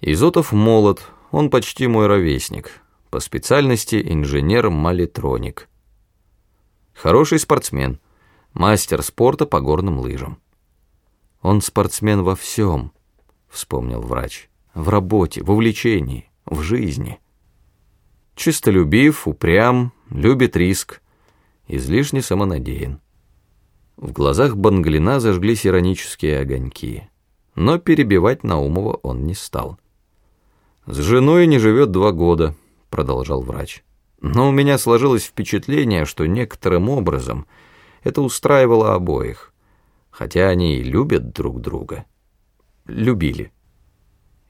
Изотов молод, он почти мой ровесник, по специальности инженер-малитроник. Хороший спортсмен, мастер спорта по горным лыжам. Он спортсмен во всем, вспомнил врач, в работе, в увлечении, в жизни. Чистолюбив, упрям, любит риск, излишне самонадеян. В глазах Банглина зажглись иронические огоньки, но перебивать Наумова он не стал. «С женой не живет два года», — продолжал врач. «Но у меня сложилось впечатление, что некоторым образом это устраивало обоих, хотя они и любят друг друга. Любили.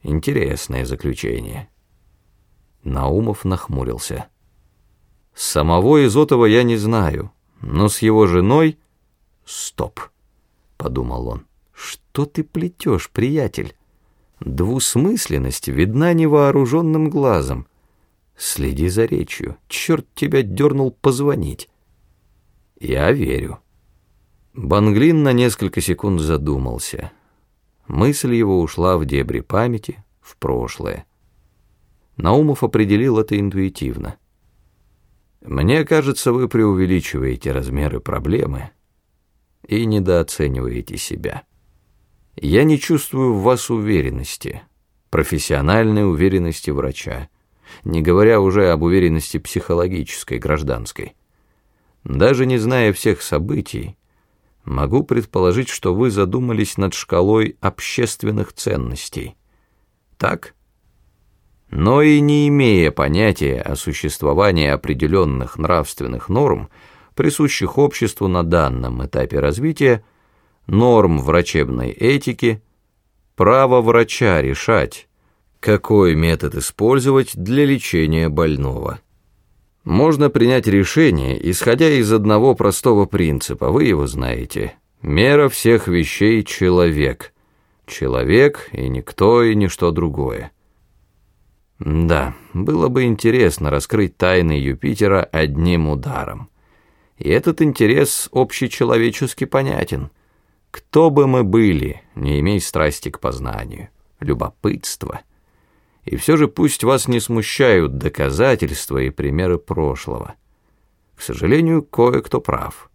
Интересное заключение». Наумов нахмурился. «Самого Изотова я не знаю, но с его женой...» «Стоп», — подумал он. «Что ты плетешь, приятель?» Двусмысленность видна невооруженным глазом. Следи за речью. Черт тебя дернул позвонить. Я верю. Банглин на несколько секунд задумался. Мысль его ушла в дебри памяти, в прошлое. Наумов определил это интуитивно. «Мне кажется, вы преувеличиваете размеры проблемы и недооцениваете себя». Я не чувствую в вас уверенности, профессиональной уверенности врача, не говоря уже об уверенности психологической, гражданской. Даже не зная всех событий, могу предположить, что вы задумались над шкалой общественных ценностей. Так? Но и не имея понятия о существовании определенных нравственных норм, присущих обществу на данном этапе развития, норм врачебной этики, право врача решать, какой метод использовать для лечения больного. Можно принять решение, исходя из одного простого принципа, вы его знаете. Мера всех вещей — человек. Человек и никто, и ничто другое. Да, было бы интересно раскрыть тайны Юпитера одним ударом. И этот интерес общечеловечески понятен — кто бы мы были, не имей страсти к познанию, любопытства. И все же пусть вас не смущают доказательства и примеры прошлого. К сожалению, кое-кто прав.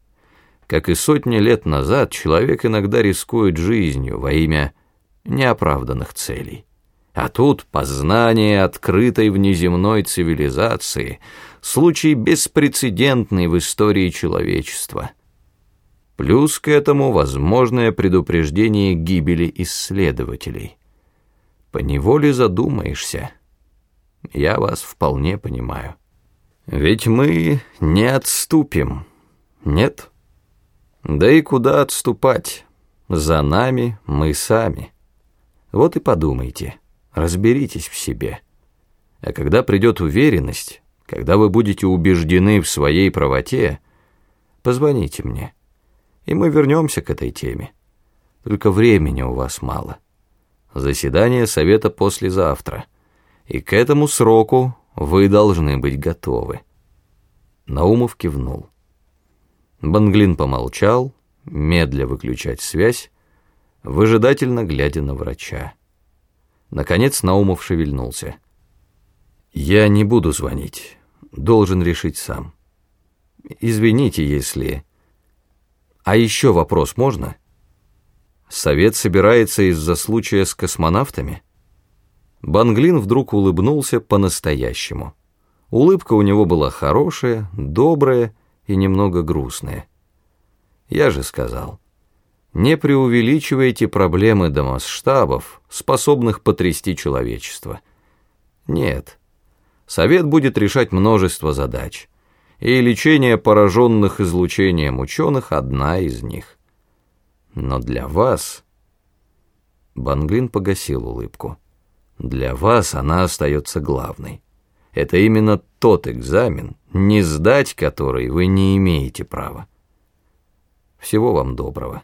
Как и сотни лет назад, человек иногда рискует жизнью во имя неоправданных целей. А тут познание открытой внеземной цивилизации, случай беспрецедентный в истории человечества — Плюс к этому возможное предупреждение гибели исследователей. Поневоле задумаешься. Я вас вполне понимаю. Ведь мы не отступим, нет? Да и куда отступать? За нами мы сами. Вот и подумайте, разберитесь в себе. А когда придет уверенность, когда вы будете убеждены в своей правоте, позвоните мне и мы вернемся к этой теме. Только времени у вас мало. Заседание совета послезавтра, и к этому сроку вы должны быть готовы». Наумов кивнул. Банглин помолчал, медля выключать связь, выжидательно глядя на врача. Наконец Наумов шевельнулся. «Я не буду звонить, должен решить сам. Извините, если...» А еще вопрос можно? Совет собирается из-за случая с космонавтами? Банглин вдруг улыбнулся по-настоящему. Улыбка у него была хорошая, добрая и немного грустная. Я же сказал, не преувеличивайте проблемы до масштабов, способных потрясти человечество. Нет, Совет будет решать множество задач и лечение пораженных излучением ученых одна из них. Но для вас... Банглин погасил улыбку. Для вас она остается главной. Это именно тот экзамен, не сдать который вы не имеете права. Всего вам доброго.